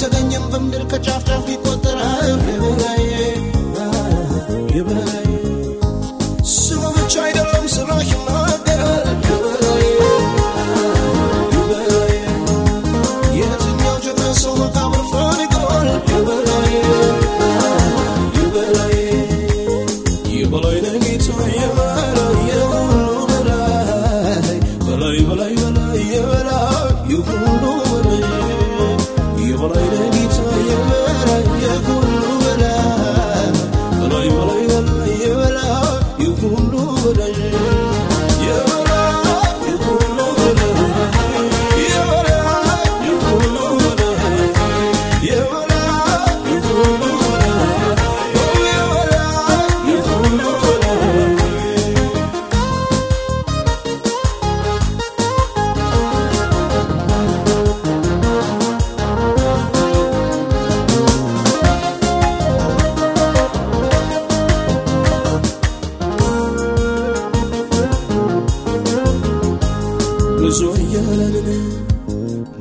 ተገኘም በምድር ከጫፍ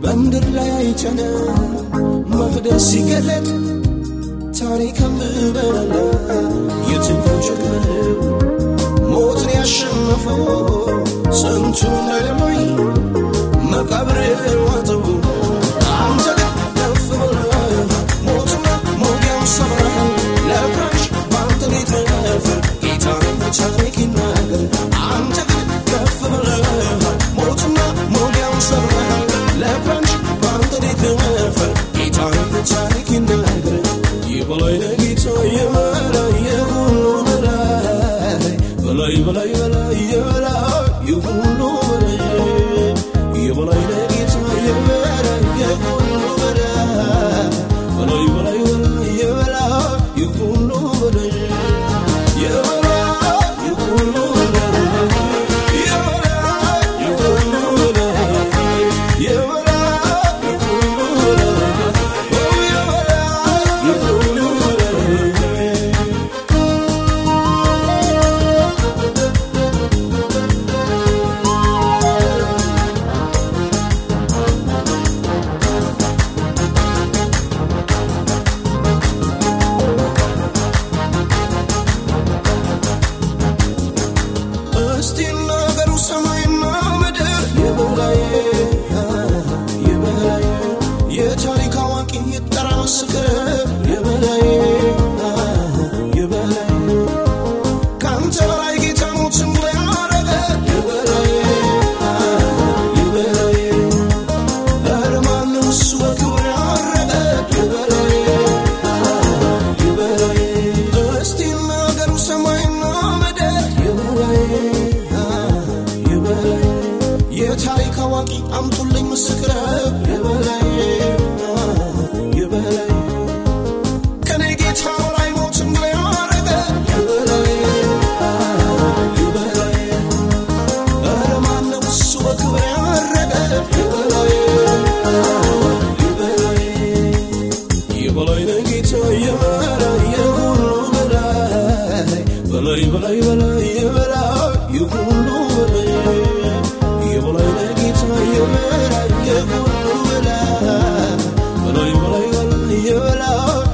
በምድር ላይ አይቸነ መቅደስ ሲገለጥ ታሪክም በለ የትኛው ሞትን ያሸነፈው ስንቱን ደግሞ ito I'm balay balay balay yemara እስቲ ነገሩ ሰማይና ምድር የበላይ የበላይ የታሪክ አዋቂ ይጠራ ምስክር ታዋቂ አምጡልኝ ምስክረ የበላይ የበላይ ከኔ ጌታ በላይ ሞትም ያረገ የበላይ የበላይ ኧረ ማነው እሱ በክብር ያረገ የበላይ የበላይ የበላይ ነው ጌታ የበላይ የሁሉ በላይ በላይ በላይ በላይ የበላይ የሁሉ በላይ የበላይ Yolay yolay yolay